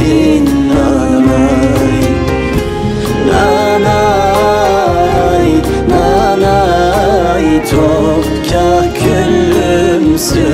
sensin nanay Nanay, nanay. Topkah küllümsün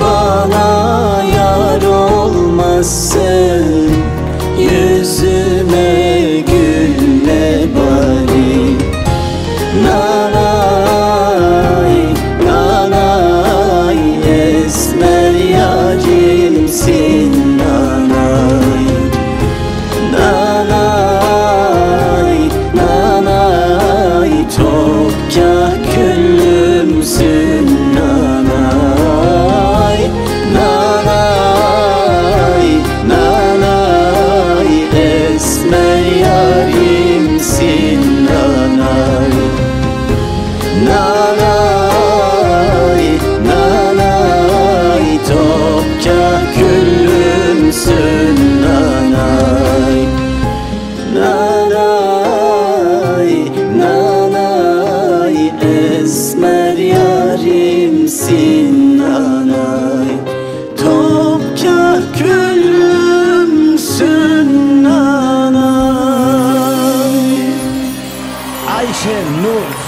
bana yar olmazsın. Yüzün Station North.